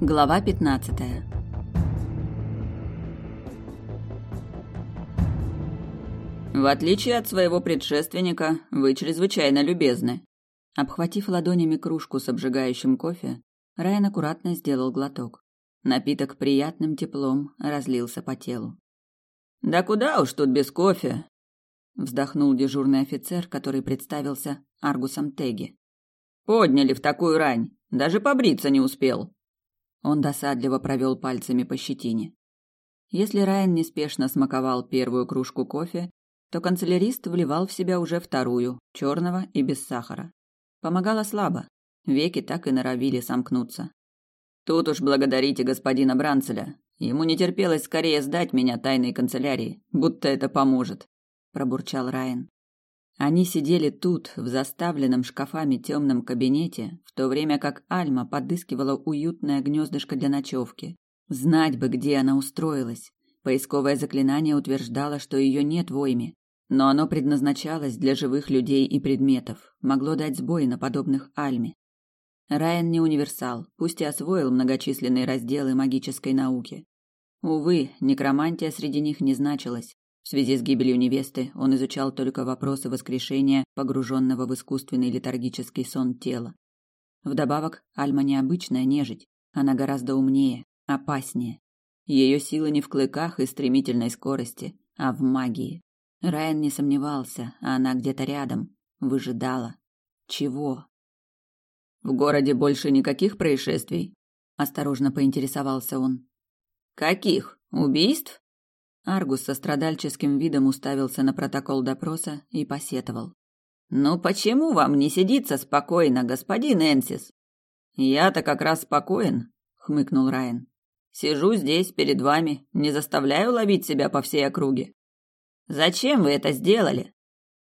Глава 15. В отличие от своего предшественника, вы чрезвычайно любезны. Обхватив ладонями кружку с обжигающим кофе, Райан аккуратно сделал глоток. Напиток приятным теплом разлился по телу. Да куда уж тут без кофе, вздохнул дежурный офицер, который представился Аргусом Теги. Подняли в такую рань, даже побриться не успел. Он досадливо провел пальцами по щетине. Если Райан неспешно смаковал первую кружку кофе, то канцелярист вливал в себя уже вторую, черного и без сахара. Помогало слабо, веки так и норовили сомкнуться. Тут уж благодарите господина Бранцеля. Ему не терпелось скорее сдать меня тайной канцелярии, будто это поможет, пробурчал Райан. Они сидели тут, в заставленном шкафами темном кабинете, в то время как Альма подыскивала уютное гнездышко для ночевки. Знать бы, где она устроилась. Поисковое заклинание утверждало, что ее нет в ойме, но оно предназначалось для живых людей и предметов, могло дать сбой на подобных Альме. Райан не универсал, пусть и освоил многочисленные разделы магической науки. Увы, некромантия среди них не значилась, в связи с гибелью невесты он изучал только вопросы воскрешения погруженного в искусственный летаргический сон тела. Вдобавок, Альма необычная нежить, она гораздо умнее, опаснее. Ее сила не в клыках и стремительной скорости, а в магии. Райан не сомневался, а она где-то рядом, выжидала. Чего? В городе больше никаких происшествий? Осторожно поинтересовался он. Каких? Убийств? Аргус со страдальческим видом уставился на протокол допроса и посетовал. «Ну почему вам не сидится спокойно, господин Энсис?» «Я-то как раз спокоен», — хмыкнул Райан. «Сижу здесь перед вами, не заставляю ловить себя по всей округе». «Зачем вы это сделали?»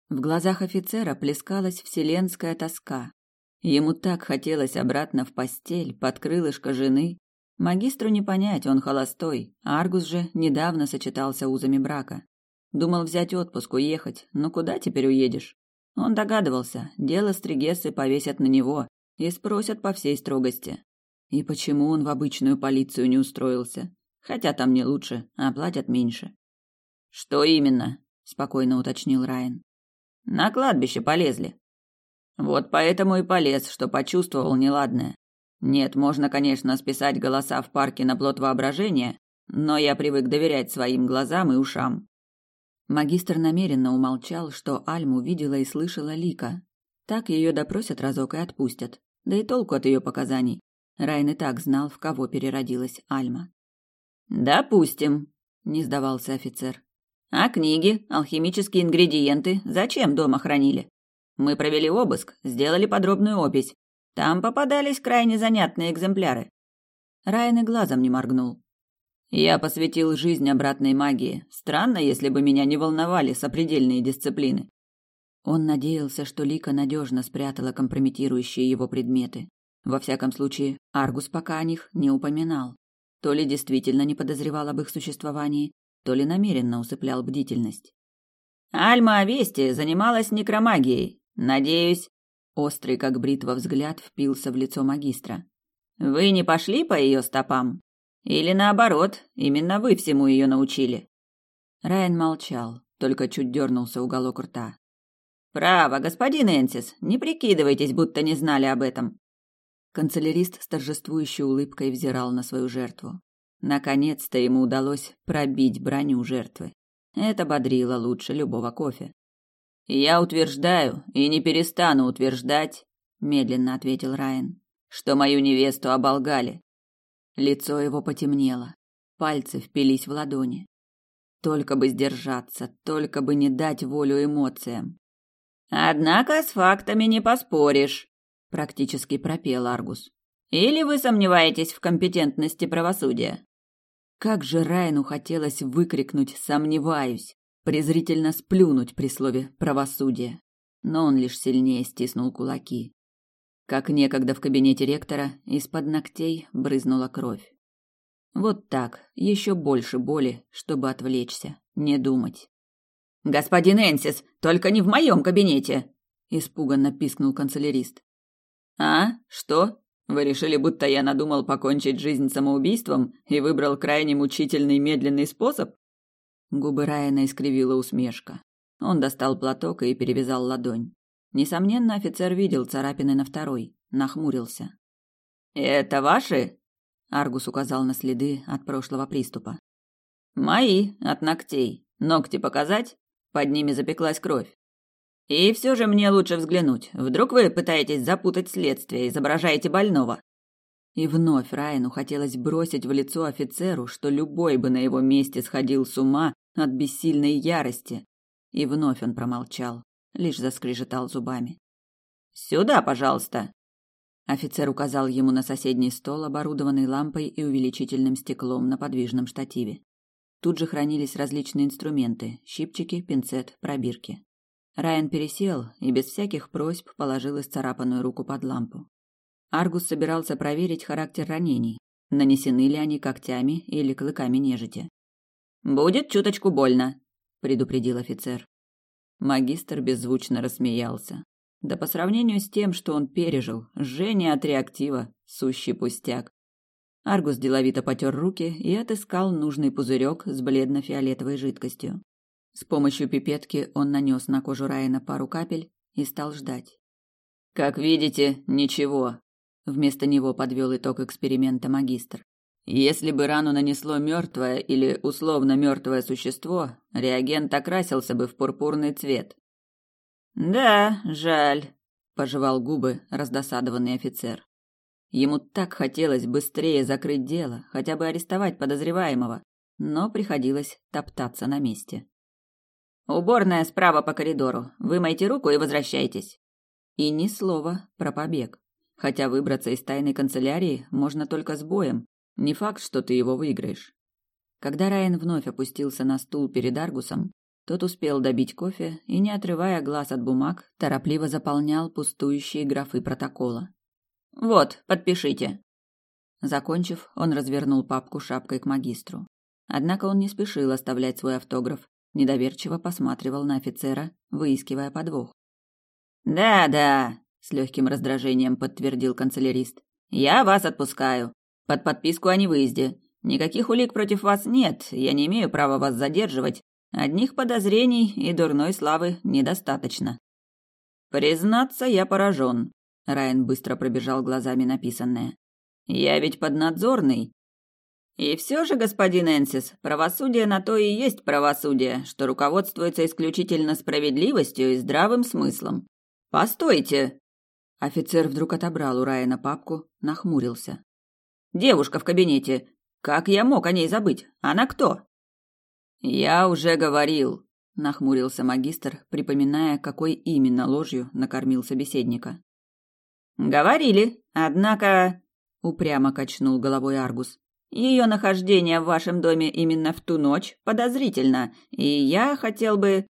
В глазах офицера плескалась вселенская тоска. Ему так хотелось обратно в постель, под крылышко жены, Магистру не понять, он холостой, а Аргус же недавно сочетался узами брака. Думал взять отпуск, уехать, но куда теперь уедешь? Он догадывался, дело Стригессы повесят на него и спросят по всей строгости. И почему он в обычную полицию не устроился? Хотя там не лучше, а платят меньше. Что именно? спокойно уточнил Райан. На кладбище полезли. Вот поэтому и полез, что почувствовал неладное. Нет, можно, конечно, списать голоса в парке на плод воображения, но я привык доверять своим глазам и ушам. Магистр намеренно умолчал, что Альму видела и слышала Лика. Так ее допросят разок и отпустят. Да и толку от ее показаний. Райн и так знал, в кого переродилась Альма. «Допустим», — не сдавался офицер. «А книги, алхимические ингредиенты зачем дома хранили? Мы провели обыск, сделали подробную опись. Там попадались крайне занятные экземпляры. Райан и глазом не моргнул. Я посвятил жизнь обратной магии. Странно, если бы меня не волновали сопредельные дисциплины. Он надеялся, что Лика надежно спрятала компрометирующие его предметы. Во всяком случае, Аргус пока о них не упоминал. То ли действительно не подозревал об их существовании, то ли намеренно усыплял бдительность. Альма Авести занималась некромагией. Надеюсь, Острый, как бритва, взгляд впился в лицо магистра. «Вы не пошли по ее стопам? Или наоборот, именно вы всему ее научили?» Райан молчал, только чуть дернулся уголок рта. «Право, господин Энсис, не прикидывайтесь, будто не знали об этом». Канцелярист с торжествующей улыбкой взирал на свою жертву. Наконец-то ему удалось пробить броню жертвы. Это бодрило лучше любого кофе. Я утверждаю и не перестану утверждать, медленно ответил Райан, что мою невесту оболгали. Лицо его потемнело, пальцы впились в ладони. Только бы сдержаться, только бы не дать волю эмоциям. Однако с фактами не поспоришь, практически пропел Аргус. Или вы сомневаетесь в компетентности правосудия? Как же Райну хотелось выкрикнуть «сомневаюсь», презрительно сплюнуть при слове «правосудие». Но он лишь сильнее стиснул кулаки. Как некогда в кабинете ректора, из-под ногтей брызнула кровь. Вот так, еще больше боли, чтобы отвлечься, не думать. «Господин Энсис, только не в моем кабинете!» – испуганно пискнул канцелярист. «А? Что? Вы решили, будто я надумал покончить жизнь самоубийством и выбрал крайне мучительный медленный способ? Губы Райана искривила усмешка. Он достал платок и перевязал ладонь. Несомненно, офицер видел царапины на второй, нахмурился. «Это ваши?» Аргус указал на следы от прошлого приступа. «Мои, от ногтей. Ногти показать? Под ними запеклась кровь. И все же мне лучше взглянуть. Вдруг вы пытаетесь запутать следствие, изображаете больного. И вновь Райану хотелось бросить в лицо офицеру, что любой бы на его месте сходил с ума от бессильной ярости. И вновь он промолчал, лишь заскрежетал зубами. «Сюда, пожалуйста!» Офицер указал ему на соседний стол, оборудованный лампой и увеличительным стеклом на подвижном штативе. Тут же хранились различные инструменты – щипчики, пинцет, пробирки. Райан пересел и без всяких просьб положил исцарапанную руку под лампу. Аргус собирался проверить характер ранений, нанесены ли они когтями или клыками нежити. «Будет чуточку больно», – предупредил офицер. Магистр беззвучно рассмеялся. Да по сравнению с тем, что он пережил, жжение от реактива – сущий пустяк. Аргус деловито потер руки и отыскал нужный пузырек с бледно-фиолетовой жидкостью. С помощью пипетки он нанес на кожу Райана пару капель и стал ждать. «Как видите, ничего», — вместо него подвел итог эксперимента магистр. «Если бы рану нанесло мертвое или условно мертвое существо, реагент окрасился бы в пурпурный цвет». «Да, жаль», — пожевал губы раздосадованный офицер. Ему так хотелось быстрее закрыть дело, хотя бы арестовать подозреваемого, но приходилось топтаться на месте. Уборная справа по коридору. Вымойте руку и возвращайтесь. И ни слова про побег. Хотя выбраться из тайной канцелярии можно только с боем. Не факт, что ты его выиграешь. Когда Райан вновь опустился на стул перед Аргусом, тот успел добить кофе и, не отрывая глаз от бумаг, торопливо заполнял пустующие графы протокола. «Вот, подпишите». Закончив, он развернул папку шапкой к магистру. Однако он не спешил оставлять свой автограф недоверчиво посматривал на офицера, выискивая подвох. «Да-да», — с легким раздражением подтвердил канцелярист. «Я вас отпускаю. Под подписку о невыезде. Никаких улик против вас нет, я не имею права вас задерживать. Одних подозрений и дурной славы недостаточно». «Признаться, я поражен», — Райан быстро пробежал глазами написанное. «Я ведь поднадзорный, и все же, господин Энсис, правосудие на то и есть правосудие, что руководствуется исключительно справедливостью и здравым смыслом. Постойте! Офицер вдруг отобрал у Райана папку, нахмурился. Девушка в кабинете. Как я мог о ней забыть? Она кто? Я уже говорил, нахмурился магистр, припоминая, какой именно ложью накормил собеседника. Говорили, однако, упрямо качнул головой Аргус. Ее нахождение в вашем доме именно в ту ночь подозрительно, и я хотел бы...»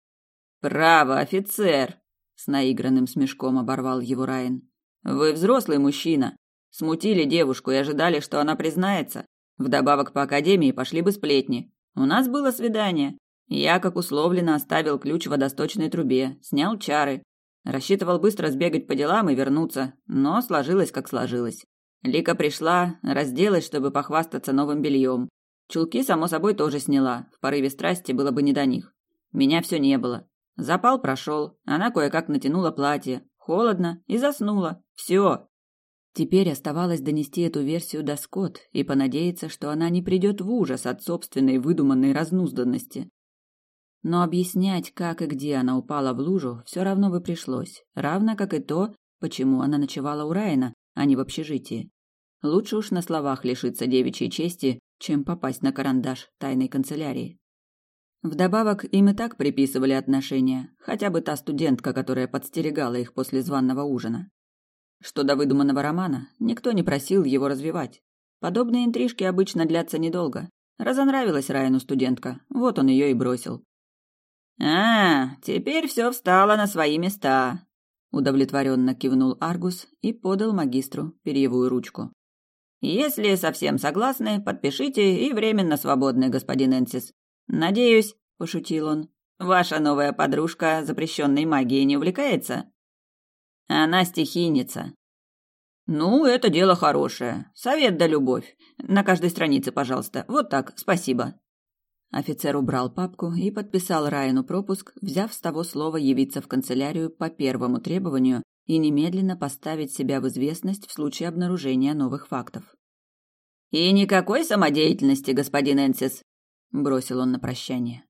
«Право, офицер!» — с наигранным смешком оборвал его Райан. «Вы взрослый мужчина. Смутили девушку и ожидали, что она признается. Вдобавок по академии пошли бы сплетни. У нас было свидание. Я, как условлено, оставил ключ в водосточной трубе, снял чары. Рассчитывал быстро сбегать по делам и вернуться, но сложилось, как сложилось. Лика пришла, разделась, чтобы похвастаться новым бельем. Чулки, само собой, тоже сняла. В порыве страсти было бы не до них. Меня все не было. Запал прошел. Она кое-как натянула платье. Холодно. И заснула. Все. Теперь оставалось донести эту версию до Скотт и понадеяться, что она не придет в ужас от собственной выдуманной разнузданности. Но объяснять, как и где она упала в лужу, все равно бы пришлось, равно как и то, почему она ночевала у Райана, а не в общежитии. Лучше уж на словах лишиться девичьей чести, чем попасть на карандаш тайной канцелярии. Вдобавок, им и так приписывали отношения, хотя бы та студентка, которая подстерегала их после званного ужина. Что до выдуманного романа, никто не просил его развивать. Подобные интрижки обычно длятся недолго. Разонравилась Райану студентка, вот он ее и бросил. «А, теперь все встало на свои места», — удовлетворенно кивнул Аргус и подал магистру перьевую ручку. Если совсем согласны, подпишите и временно свободны, господин Энсис. Надеюсь, пошутил он. Ваша новая подружка запрещенной магией не увлекается? Она стихийница. Ну, это дело хорошее. Совет да любовь. На каждой странице, пожалуйста. Вот так, спасибо. Офицер убрал папку и подписал Райану пропуск, взяв с того слова явиться в канцелярию по первому требованию и немедленно поставить себя в известность в случае обнаружения новых фактов. «И никакой самодеятельности, господин Энсис», — бросил он на прощание.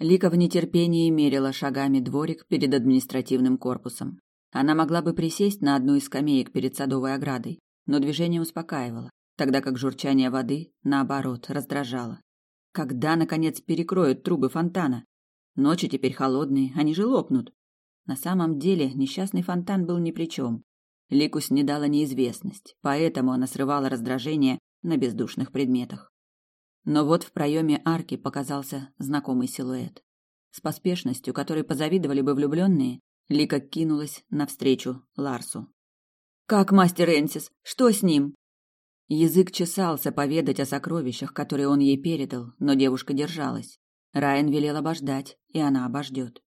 Лика в нетерпении мерила шагами дворик перед административным корпусом. Она могла бы присесть на одну из скамеек перед садовой оградой, но движение успокаивало, тогда как журчание воды, наоборот, раздражало. Когда, наконец, перекроют трубы фонтана? Ночи теперь холодные, они же лопнут. На самом деле несчастный фонтан был ни при чем. Лику снедала неизвестность, поэтому она срывала раздражение на бездушных предметах. Но вот в проеме арки показался знакомый силуэт. С поспешностью, которой позавидовали бы влюбленные, Лика кинулась навстречу Ларсу. «Как мастер Энсис? Что с ним?» Язык чесался поведать о сокровищах, которые он ей передал, но девушка держалась. Райан велел обождать, и она обождет.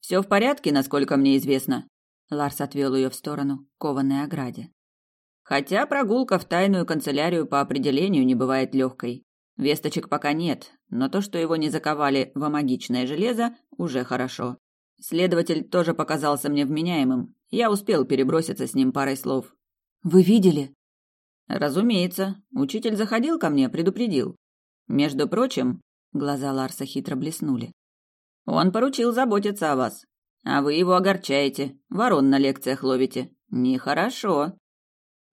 «Все в порядке, насколько мне известно?» Ларс отвел ее в сторону, кованой ограде. «Хотя прогулка в тайную канцелярию по определению не бывает легкой. Весточек пока нет, но то, что его не заковали в амагичное железо, уже хорошо. Следователь тоже показался мне вменяемым. Я успел переброситься с ним парой слов. Вы видели? Разумеется. Учитель заходил ко мне, предупредил. Между прочим, глаза Ларса хитро блеснули. Он поручил заботиться о вас. А вы его огорчаете, ворон на лекциях ловите. Нехорошо.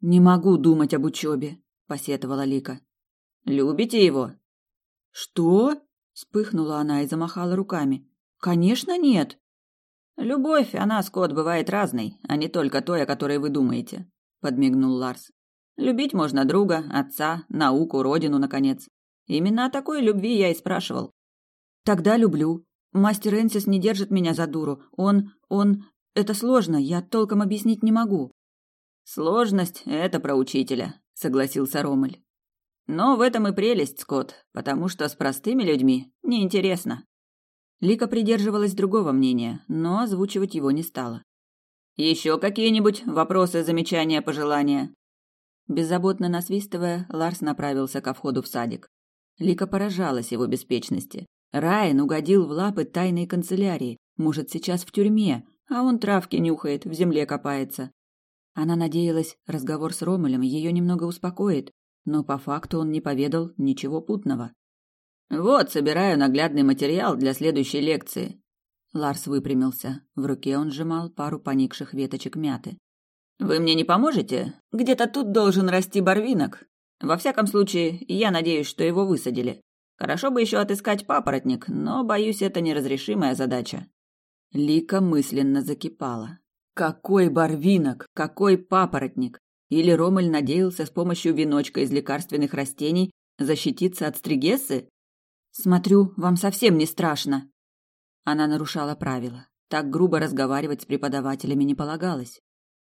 Не могу думать об учебе, посетовала Лика. Любите его? Что? Вспыхнула она и замахала руками. Конечно, нет. Любовь, она, Скотт, бывает разной, а не только той, о которой вы думаете, подмигнул Ларс. Любить можно друга, отца, науку, родину, наконец. Именно о такой любви я и спрашивал. Тогда люблю. Мастер Энсис не держит меня за дуру. Он, он... Это сложно, я толком объяснить не могу. Сложность — это про учителя, согласился Ромель. Но в этом и прелесть, Скотт, потому что с простыми людьми неинтересно. Лика придерживалась другого мнения, но озвучивать его не стала. Еще какие-нибудь вопросы, замечания, пожелания? Беззаботно насвистывая, Ларс направился ко входу в садик. Лика поражалась его беспечности. Райан угодил в лапы тайной канцелярии, может, сейчас в тюрьме, а он травки нюхает, в земле копается. Она надеялась, разговор с Ромелем ее немного успокоит, но по факту он не поведал ничего путного. «Вот, собираю наглядный материал для следующей лекции». Ларс выпрямился. В руке он сжимал пару поникших веточек мяты. «Вы мне не поможете? Где-то тут должен расти барвинок. Во всяком случае, я надеюсь, что его высадили. Хорошо бы еще отыскать папоротник, но, боюсь, это неразрешимая задача». Лика мысленно закипала. «Какой барвинок? Какой папоротник? Или Ромель надеялся с помощью веночка из лекарственных растений защититься от стригессы? Смотрю, вам совсем не страшно. Она нарушала правила. Так грубо разговаривать с преподавателями не полагалось.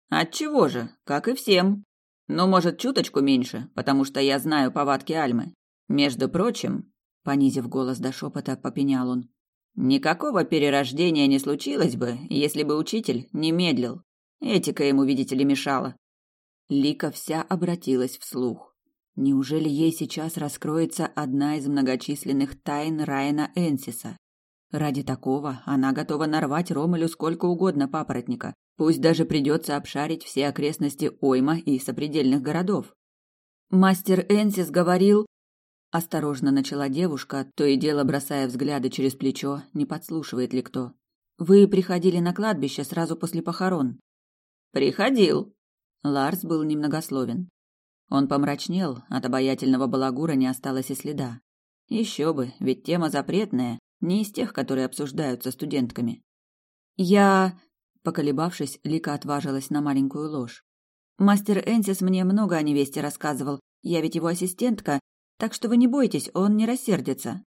Отчего же, как и всем. Но, может, чуточку меньше, потому что я знаю повадки Альмы. Между прочим, понизив голос до шепота, попенял он. Никакого перерождения не случилось бы, если бы учитель не медлил. Этика ему, видите ли, мешала. Лика вся обратилась вслух. Неужели ей сейчас раскроется одна из многочисленных тайн Райана Энсиса? Ради такого она готова нарвать Ромелю сколько угодно папоротника, пусть даже придется обшарить все окрестности Ойма и сопредельных городов. Мастер Энсис говорил, осторожно начала девушка, то и дело бросая взгляды через плечо, не подслушивает ли кто. Вы приходили на кладбище сразу после похорон. Приходил, Ларс был немногословен. Он помрачнел, от обаятельного балагура не осталось и следа. Еще бы, ведь тема запретная, не из тех, которые обсуждаются студентками. Я, поколебавшись, Лика отважилась на маленькую ложь. Мастер Энсис мне много о невесте рассказывал. Я ведь его ассистентка, так что вы не бойтесь, он не рассердится.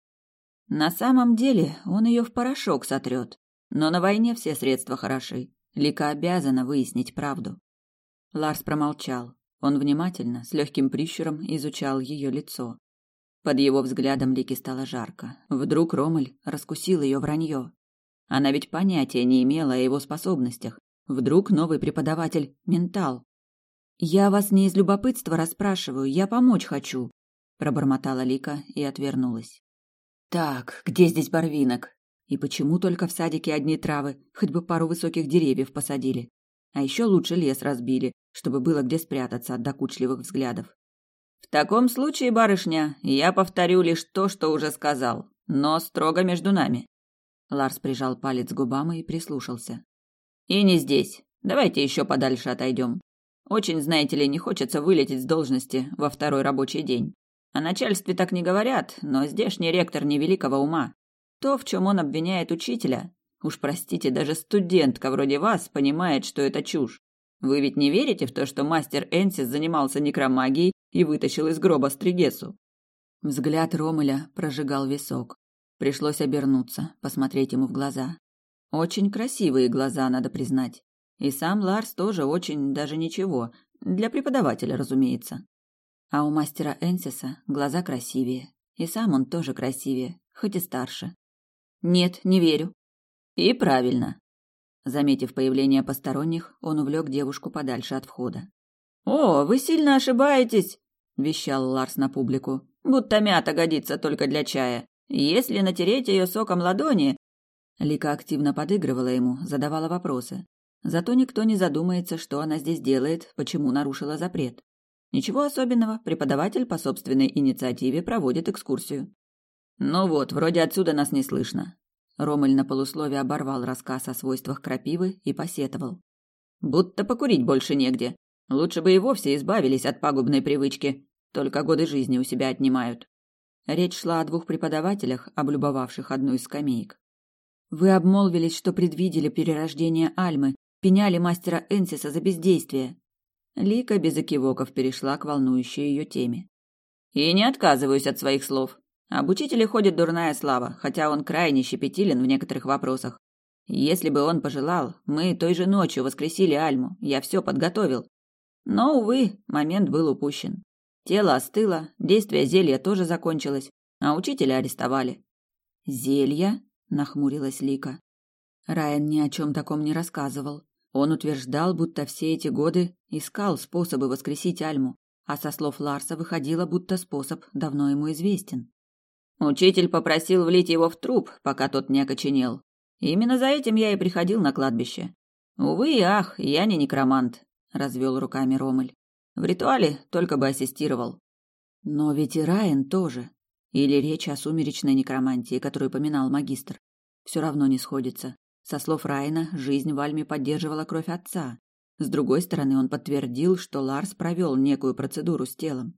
На самом деле, он ее в порошок сотрет. Но на войне все средства хороши. Лика обязана выяснить правду. Ларс промолчал. Он внимательно, с легким прищуром изучал ее лицо. Под его взглядом Лике стало жарко. Вдруг Ромель раскусил ее вранье. Она ведь понятия не имела о его способностях. Вдруг новый преподаватель – ментал. «Я вас не из любопытства расспрашиваю, я помочь хочу», – пробормотала Лика и отвернулась. «Так, где здесь Барвинок? И почему только в садике одни травы, хоть бы пару высоких деревьев посадили? А еще лучше лес разбили, чтобы было где спрятаться от докучливых взглядов. В таком случае, барышня, я повторю лишь то, что уже сказал, но строго между нами. Ларс прижал палец к губам и прислушался. И не здесь. Давайте еще подальше отойдем. Очень, знаете ли, не хочется вылететь с должности во второй рабочий день. О начальстве так не говорят, но здешний ректор невеликого ума. То, в чем он обвиняет учителя, уж простите, даже студентка вроде вас понимает, что это чушь. Вы ведь не верите в то, что мастер Энсис занимался некромагией и вытащил из гроба Стригесу? Взгляд Ромеля прожигал висок. Пришлось обернуться, посмотреть ему в глаза. Очень красивые глаза, надо признать. И сам Ларс тоже очень даже ничего, для преподавателя, разумеется. А у мастера Энсиса глаза красивее, и сам он тоже красивее, хоть и старше. Нет, не верю. И правильно. Заметив появление посторонних, он увлек девушку подальше от входа. «О, вы сильно ошибаетесь!» – вещал Ларс на публику. «Будто мята годится только для чая. Если натереть ее соком ладони...» Лика активно подыгрывала ему, задавала вопросы. Зато никто не задумается, что она здесь делает, почему нарушила запрет. Ничего особенного, преподаватель по собственной инициативе проводит экскурсию. «Ну вот, вроде отсюда нас не слышно». Ромель на полуслове оборвал рассказ о свойствах крапивы и посетовал. «Будто покурить больше негде. Лучше бы и вовсе избавились от пагубной привычки. Только годы жизни у себя отнимают». Речь шла о двух преподавателях, облюбовавших одну из скамеек. «Вы обмолвились, что предвидели перерождение Альмы, пеняли мастера Энсиса за бездействие». Лика без экивоков перешла к волнующей ее теме. «И не отказываюсь от своих слов. Об учителе ходит дурная слава, хотя он крайне щепетилен в некоторых вопросах. Если бы он пожелал, мы той же ночью воскресили Альму, я все подготовил. Но, увы, момент был упущен. Тело остыло, действие зелья тоже закончилось, а учителя арестовали. «Зелья?» – нахмурилась Лика. Райан ни о чем таком не рассказывал. Он утверждал, будто все эти годы искал способы воскресить Альму, а со слов Ларса выходило, будто способ давно ему известен. Учитель попросил влить его в труп, пока тот не окоченел. Именно за этим я и приходил на кладбище. Увы и ах, я не некромант, развел руками Ромель. В ритуале только бы ассистировал. Но ведь и Райан тоже. Или речь о сумеречной некромантии, которую поминал магистр. Все равно не сходится. Со слов Райна, жизнь в Альме поддерживала кровь отца. С другой стороны, он подтвердил, что Ларс провел некую процедуру с телом.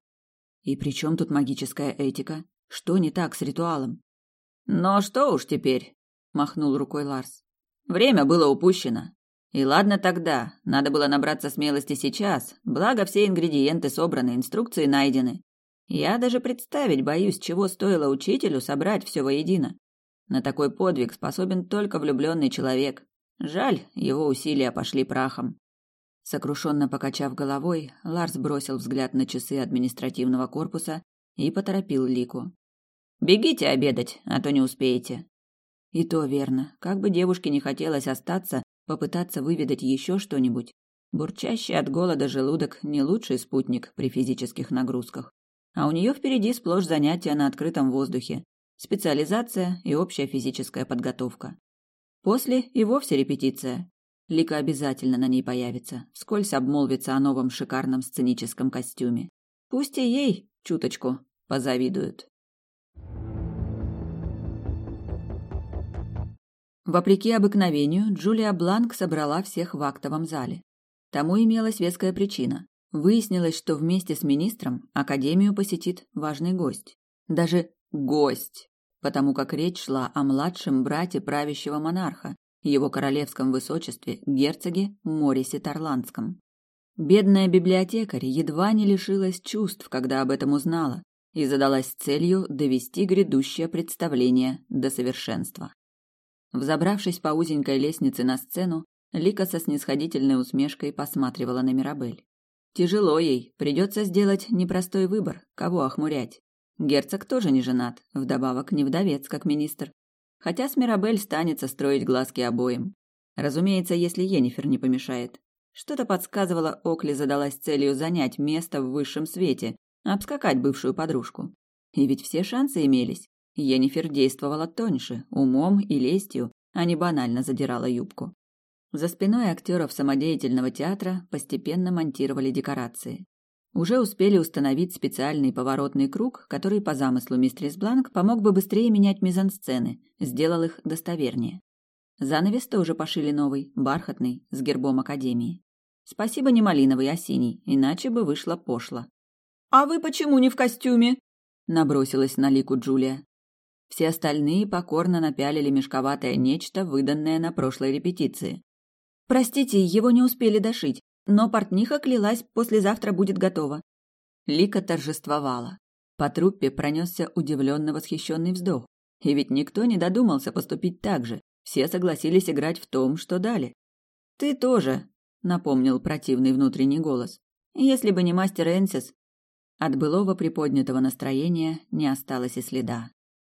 И при чем тут магическая этика? Что не так с ритуалом? Но что уж теперь, махнул рукой Ларс. Время было упущено. И ладно тогда, надо было набраться смелости сейчас, благо все ингредиенты собраны, инструкции найдены. Я даже представить боюсь, чего стоило учителю собрать все воедино. На такой подвиг способен только влюбленный человек. Жаль, его усилия пошли прахом. Сокрушенно покачав головой, Ларс бросил взгляд на часы административного корпуса и поторопил Лику. Бегите обедать, а то не успеете. И то верно. Как бы девушке не хотелось остаться, попытаться выведать еще что-нибудь. Бурчащий от голода желудок не лучший спутник при физических нагрузках. А у нее впереди сплошь занятия на открытом воздухе, специализация и общая физическая подготовка. После и вовсе репетиция. Лика обязательно на ней появится, вскользь обмолвится о новом шикарном сценическом костюме. Пусть и ей чуточку позавидуют. Вопреки обыкновению, Джулия Бланк собрала всех в актовом зале. Тому имелась веская причина. Выяснилось, что вместе с министром Академию посетит важный гость. Даже гость, потому как речь шла о младшем брате правящего монарха, его королевском высочестве, герцоге Морисе Тарландском. Бедная библиотекарь едва не лишилась чувств, когда об этом узнала, и задалась целью довести грядущее представление до совершенства. Взобравшись по узенькой лестнице на сцену, Лика со снисходительной усмешкой посматривала на Мирабель. Тяжело ей, придется сделать непростой выбор, кого охмурять. Герцог тоже не женат, вдобавок не вдовец, как министр. Хотя с Мирабель станется строить глазки обоим. Разумеется, если Енифер не помешает. Что-то подсказывало, Окли задалась целью занять место в высшем свете, обскакать бывшую подружку. И ведь все шансы имелись. Енифер действовала тоньше, умом и лестью, а не банально задирала юбку. За спиной актеров самодеятельного театра постепенно монтировали декорации. Уже успели установить специальный поворотный круг, который по замыслу мистерис Бланк помог бы быстрее менять мизансцены, сделал их достовернее. Занавес тоже пошили новый, бархатный, с гербом Академии. Спасибо не малиновый, а синий, иначе бы вышло пошло. «А вы почему не в костюме?» – набросилась на лику Джулия. Все остальные покорно напялили мешковатое нечто, выданное на прошлой репетиции. «Простите, его не успели дошить, но портниха клялась, послезавтра будет готова. Лика торжествовала. По труппе пронесся удивленно восхищенный вздох. И ведь никто не додумался поступить так же. Все согласились играть в том, что дали. «Ты тоже», — напомнил противный внутренний голос. «Если бы не мастер Энсис...» От былого приподнятого настроения не осталось и следа.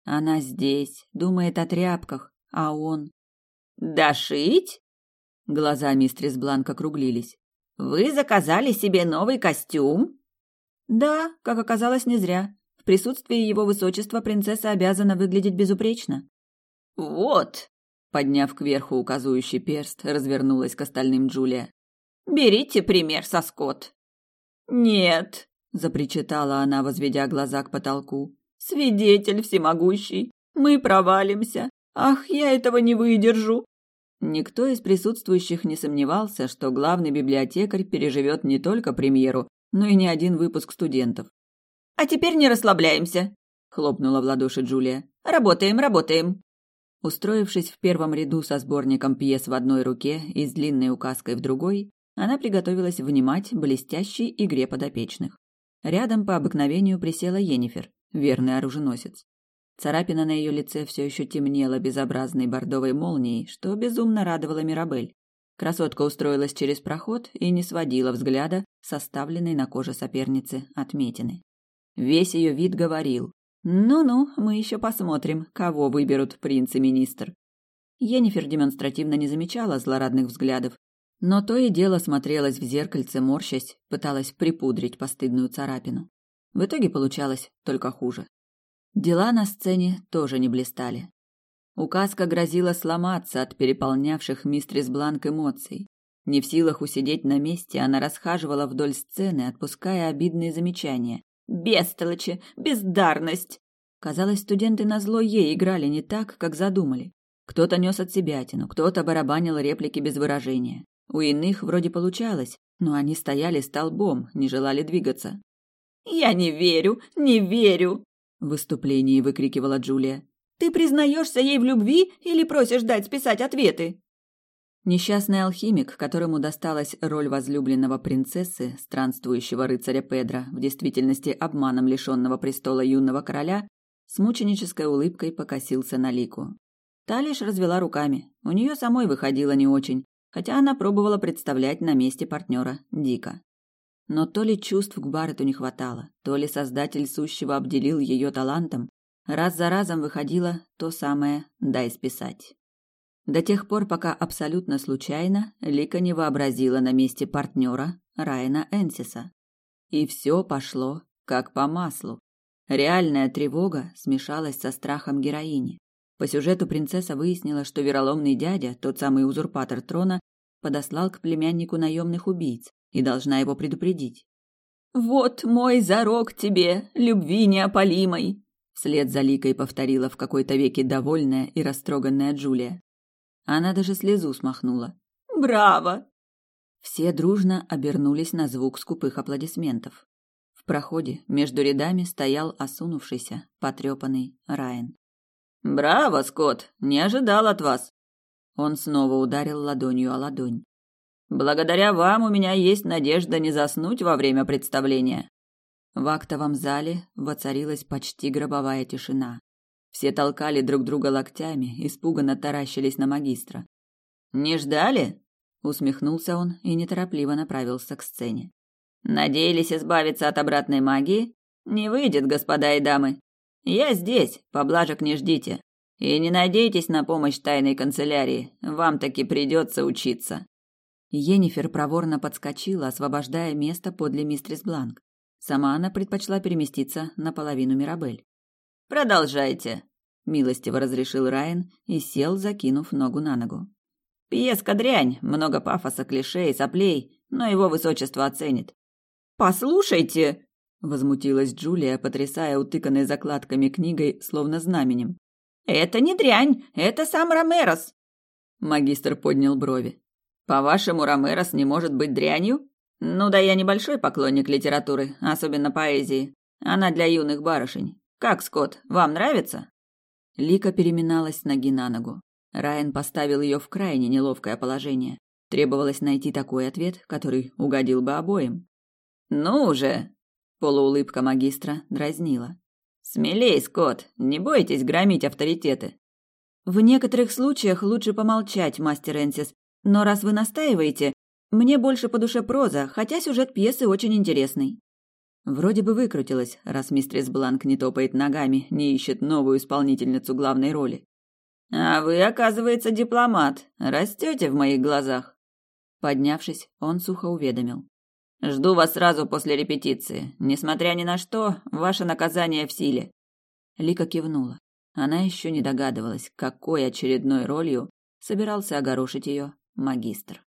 Она здесь, думает о тряпках, а он... «Дошить?» Глаза мистрис Бланк округлились. Вы заказали себе новый костюм? Да, как оказалось, не зря. В присутствии его высочества принцесса обязана выглядеть безупречно. Вот, подняв кверху указующий перст, развернулась к остальным Джулия. Берите пример со Скотт. Нет, запричитала она, возведя глаза к потолку. Свидетель всемогущий, мы провалимся. Ах, я этого не выдержу. Никто из присутствующих не сомневался, что главный библиотекарь переживет не только премьеру, но и не один выпуск студентов. «А теперь не расслабляемся», — хлопнула в ладоши Джулия. «Работаем, работаем». Устроившись в первом ряду со сборником пьес в одной руке и с длинной указкой в другой, она приготовилась внимать блестящей игре подопечных. Рядом по обыкновению присела Енифер, верный оруженосец. Царапина на ее лице все еще темнела безобразной бордовой молнией, что безумно радовало Мирабель. Красотка устроилась через проход и не сводила взгляда составленной на коже соперницы отметины. Весь ее вид говорил «Ну-ну, мы еще посмотрим, кого выберут принц и министр». Енифер демонстративно не замечала злорадных взглядов, но то и дело смотрелась в зеркальце, морщась, пыталась припудрить постыдную царапину. В итоге получалось только хуже. Дела на сцене тоже не блистали. Указка грозила сломаться от переполнявших мистрис Бланк эмоций. Не в силах усидеть на месте, она расхаживала вдоль сцены, отпуская обидные замечания. «Бестолочи! Бездарность!» Казалось, студенты на зло ей играли не так, как задумали. Кто-то нес от себя тяну, кто-то барабанил реплики без выражения. У иных вроде получалось, но они стояли столбом, не желали двигаться. «Я не верю, не верю!» в выступлении выкрикивала Джулия. Ты признаешься ей в любви или просишь дать списать ответы? Несчастный алхимик, которому досталась роль возлюбленного принцессы, странствующего рыцаря Педра, в действительности обманом лишенного престола юного короля, с мученической улыбкой покосился на Лику. Та лишь развела руками. У нее самой выходило не очень, хотя она пробовала представлять на месте партнера Дика. Но то ли чувств к Баррету не хватало, то ли создатель сущего обделил ее талантом, раз за разом выходило то самое «дай списать». До тех пор, пока абсолютно случайно Лика не вообразила на месте партнера Райана Энсиса. И все пошло как по маслу. Реальная тревога смешалась со страхом героини. По сюжету принцесса выяснила, что вероломный дядя, тот самый узурпатор трона, подослал к племяннику наемных убийц, и должна его предупредить. «Вот мой зарок тебе, любви неопалимой!» Вслед за Ликой повторила в какой-то веке довольная и растроганная Джулия. Она даже слезу смахнула. «Браво!» Все дружно обернулись на звук скупых аплодисментов. В проходе между рядами стоял осунувшийся, потрепанный Райан. «Браво, Скотт! Не ожидал от вас!» Он снова ударил ладонью о ладонь. Благодаря вам у меня есть надежда не заснуть во время представления. В актовом зале воцарилась почти гробовая тишина. Все толкали друг друга локтями, испуганно таращились на магистра. Не ждали? усмехнулся он и неторопливо направился к сцене. Надеялись избавиться от обратной магии? Не выйдет, господа и дамы. Я здесь, поблажек не ждите. И не надейтесь на помощь тайной канцелярии, вам таки придется учиться. Енифер проворно подскочила, освобождая место подле мистрис Бланк. Сама она предпочла переместиться на половину Мирабель. Продолжайте, милостиво разрешил Райан и сел, закинув ногу на ногу. Пьеска дрянь, много пафоса, клише и соплей, но его высочество оценит. Послушайте, возмутилась Джулия, потрясая утыканной закладками книгой, словно знаменем. Это не дрянь, это сам Ромерос. Магистр поднял брови. По-вашему, Ромерос не может быть дрянью? Ну да я небольшой поклонник литературы, особенно поэзии. Она для юных барышень. Как, Скотт, вам нравится? Лика переминалась ноги на ногу. Райан поставил ее в крайне неловкое положение. Требовалось найти такой ответ, который угодил бы обоим. «Ну уже!» – полуулыбка магистра дразнила. «Смелей, Скотт, не бойтесь громить авторитеты». «В некоторых случаях лучше помолчать, мастер Энсис, но раз вы настаиваете, мне больше по душе проза, хотя сюжет пьесы очень интересный». Вроде бы выкрутилась, раз мистрис Бланк не топает ногами, не ищет новую исполнительницу главной роли. «А вы, оказывается, дипломат. Растете в моих глазах». Поднявшись, он сухо уведомил. «Жду вас сразу после репетиции. Несмотря ни на что, ваше наказание в силе». Лика кивнула. Она еще не догадывалась, какой очередной ролью собирался огорошить ее магистр.